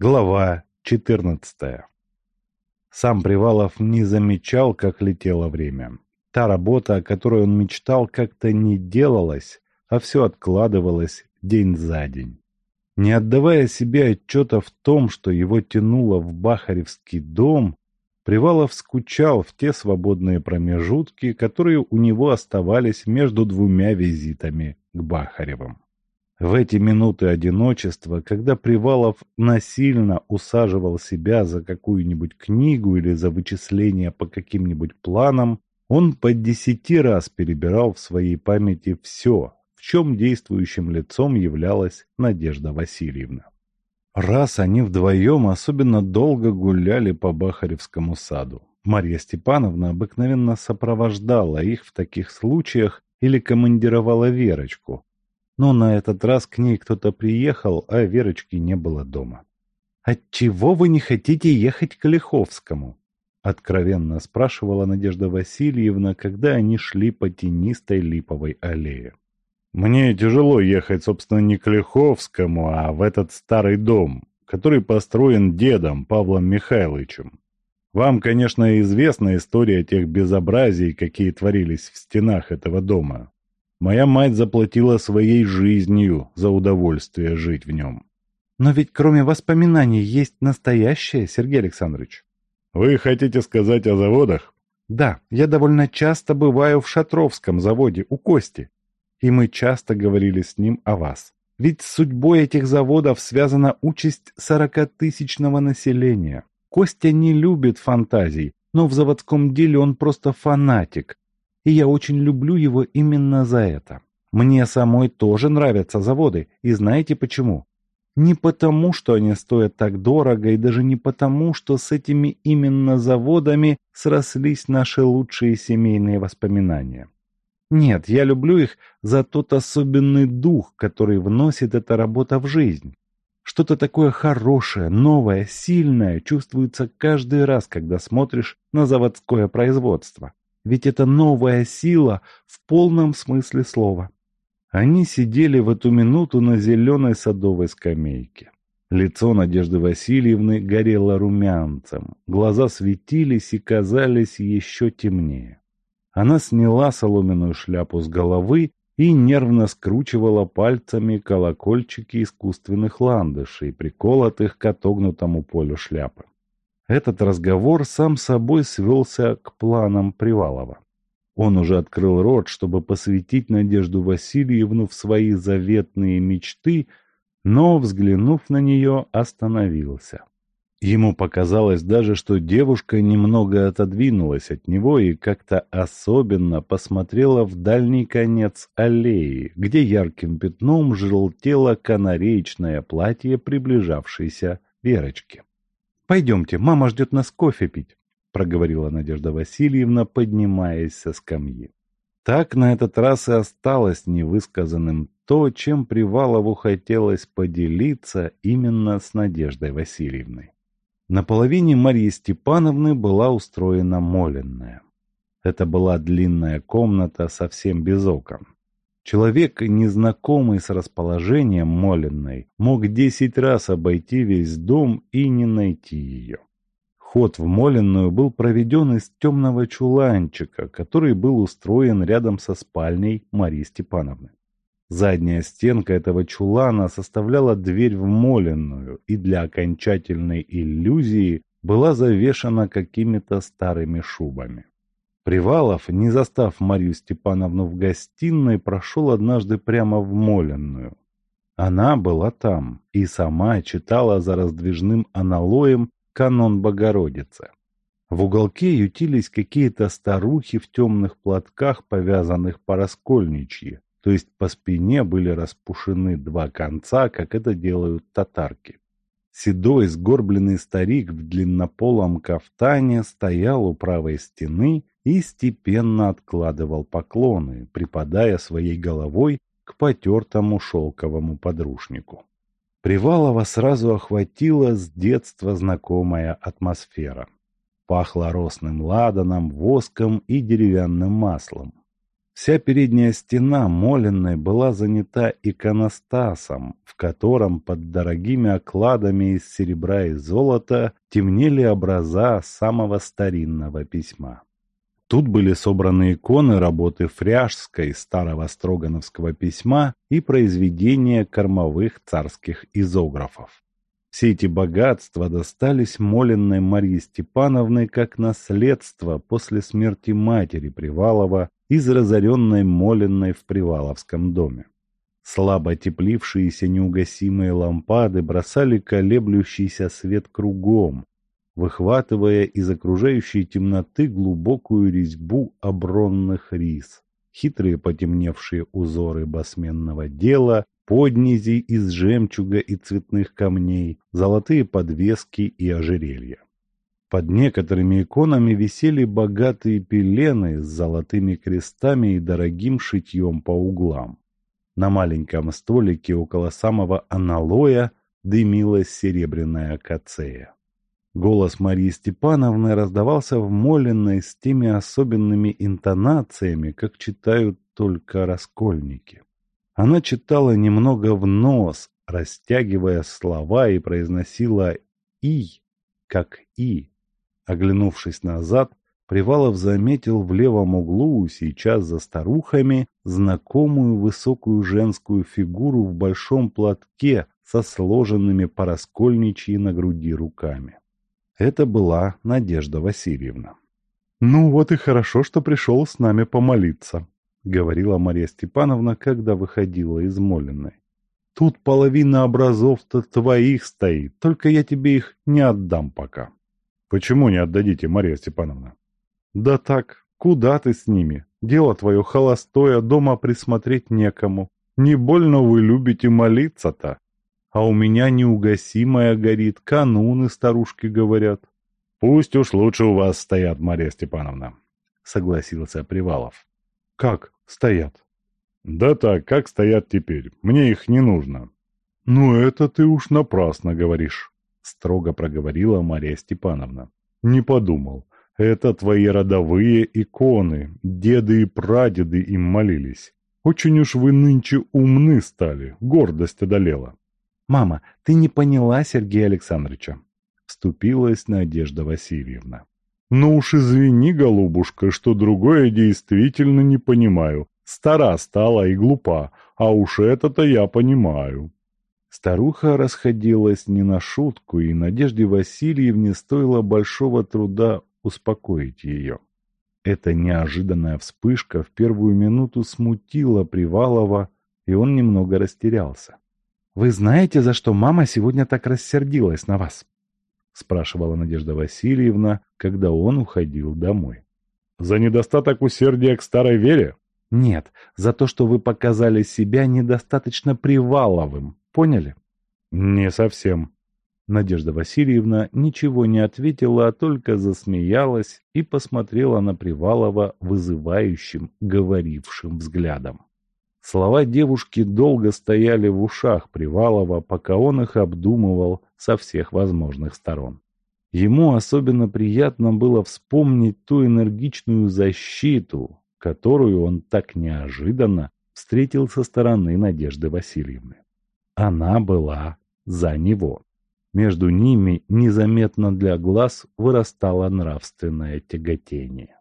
Глава 14. Сам Привалов не замечал, как летело время. Та работа, о которой он мечтал, как-то не делалась, а все откладывалось день за день. Не отдавая себе отчета в том, что его тянуло в Бахаревский дом, Привалов скучал в те свободные промежутки, которые у него оставались между двумя визитами к Бахаревым. В эти минуты одиночества, когда Привалов насильно усаживал себя за какую-нибудь книгу или за вычисления по каким-нибудь планам, он по десяти раз перебирал в своей памяти все, в чем действующим лицом являлась Надежда Васильевна. Раз они вдвоем особенно долго гуляли по Бахаревскому саду. Марья Степановна обыкновенно сопровождала их в таких случаях или командировала Верочку, но на этот раз к ней кто-то приехал, а Верочки не было дома. «Отчего вы не хотите ехать к Лиховскому?» — откровенно спрашивала Надежда Васильевна, когда они шли по тенистой липовой аллее. «Мне тяжело ехать, собственно, не к Лиховскому, а в этот старый дом, который построен дедом Павлом Михайловичем. Вам, конечно, известна история тех безобразий, какие творились в стенах этого дома. Моя мать заплатила своей жизнью за удовольствие жить в нем. Но ведь кроме воспоминаний есть настоящее, Сергей Александрович. Вы хотите сказать о заводах? Да, я довольно часто бываю в Шатровском заводе у Кости. И мы часто говорили с ним о вас. Ведь с судьбой этих заводов связана участь сорокатысячного населения. Костя не любит фантазий, но в заводском деле он просто фанатик, и я очень люблю его именно за это. Мне самой тоже нравятся заводы, и знаете почему? Не потому, что они стоят так дорого, и даже не потому, что с этими именно заводами срослись наши лучшие семейные воспоминания. Нет, я люблю их за тот особенный дух, который вносит эта работа в жизнь. Что-то такое хорошее, новое, сильное чувствуется каждый раз, когда смотришь на заводское производство ведь это новая сила в полном смысле слова. Они сидели в эту минуту на зеленой садовой скамейке. Лицо Надежды Васильевны горело румянцем, глаза светились и казались еще темнее. Она сняла соломенную шляпу с головы и нервно скручивала пальцами колокольчики искусственных ландышей, приколотых к отогнутому полю шляпы. Этот разговор сам собой свелся к планам Привалова. Он уже открыл рот, чтобы посвятить Надежду Васильевну в свои заветные мечты, но, взглянув на нее, остановился. Ему показалось даже, что девушка немного отодвинулась от него и как-то особенно посмотрела в дальний конец аллеи, где ярким пятном желтело канареечное платье приближавшейся Верочки. «Пойдемте, мама ждет нас кофе пить», — проговорила Надежда Васильевна, поднимаясь со скамьи. Так на этот раз и осталось невысказанным то, чем Привалову хотелось поделиться именно с Надеждой Васильевной. На половине Марьи Степановны была устроена моленная. Это была длинная комната совсем без окон. Человек, незнакомый с расположением Моленной, мог десять раз обойти весь дом и не найти ее. Ход в Моленную был проведен из темного чуланчика, который был устроен рядом со спальней Марии Степановны. Задняя стенка этого чулана составляла дверь в Моленную и для окончательной иллюзии была завешана какими-то старыми шубами. Привалов, не застав Марию Степановну в гостиной, прошел однажды прямо в Моленную. Она была там и сама читала за раздвижным аналоем канон Богородицы. В уголке ютились какие-то старухи в темных платках, повязанных по раскольничьи, то есть по спине были распушены два конца, как это делают татарки. Седой сгорбленный старик в длиннополом кафтане стоял у правой стены и степенно откладывал поклоны, припадая своей головой к потертому шелковому подрушнику. Привалова сразу охватила с детства знакомая атмосфера. Пахло росным ладаном, воском и деревянным маслом. Вся передняя стена Моленной была занята иконостасом, в котором под дорогими окладами из серебра и золота темнели образа самого старинного письма. Тут были собраны иконы работы фряжской старого строгановского письма и произведения кормовых царских изографов. Все эти богатства достались Моленной Марье Степановной как наследство после смерти матери Привалова из разоренной Моленной в Приваловском доме. Слабо теплившиеся неугасимые лампады бросали колеблющийся свет кругом, выхватывая из окружающей темноты глубокую резьбу обронных рис, хитрые потемневшие узоры басменного дела, поднизи из жемчуга и цветных камней, золотые подвески и ожерелья. Под некоторыми иконами висели богатые пелены с золотыми крестами и дорогим шитьем по углам. На маленьком столике около самого аналоя дымилась серебряная акацея. Голос Марии Степановны раздавался в Молиной с теми особенными интонациями, как читают только раскольники. Она читала немного в нос, растягивая слова и произносила «и», как «и», Оглянувшись назад, Привалов заметил в левом углу, сейчас за старухами, знакомую высокую женскую фигуру в большом платке со сложенными по раскольничьи на груди руками. Это была Надежда Васильевна. «Ну вот и хорошо, что пришел с нами помолиться», — говорила Мария Степановна, когда выходила из Молиной. «Тут половина образов-то твоих стоит, только я тебе их не отдам пока». Почему не отдадите, Мария Степановна? Да так, куда ты с ними? Дело твое холостое, дома присмотреть некому. Не больно вы любите молиться-то. А у меня неугасимая горит, кануны старушки говорят. Пусть уж лучше у вас стоят, Мария Степановна, согласился Привалов. Как стоят? Да так, как стоят теперь. Мне их не нужно. Ну это ты уж напрасно говоришь строго проговорила Мария Степановна. «Не подумал. Это твои родовые иконы. Деды и прадеды им молились. Очень уж вы нынче умны стали, гордость одолела». «Мама, ты не поняла Сергея Александровича», — вступилась Надежда Васильевна. «Ну уж извини, голубушка, что другое действительно не понимаю. Стара стала и глупа, а уж это-то я понимаю». Старуха расходилась не на шутку, и Надежде Васильевне стоило большого труда успокоить ее. Эта неожиданная вспышка в первую минуту смутила Привалова, и он немного растерялся. «Вы знаете, за что мама сегодня так рассердилась на вас?» спрашивала Надежда Васильевна, когда он уходил домой. «За недостаток усердия к старой вере?» «Нет, за то, что вы показали себя недостаточно Приваловым, Поняли? Не совсем. Надежда Васильевна ничего не ответила, а только засмеялась и посмотрела на Привалова вызывающим, говорившим взглядом. Слова девушки долго стояли в ушах Привалова, пока он их обдумывал со всех возможных сторон. Ему особенно приятно было вспомнить ту энергичную защиту, которую он так неожиданно встретил со стороны Надежды Васильевны. Она была за него. Между ними незаметно для глаз вырастало нравственное тяготение.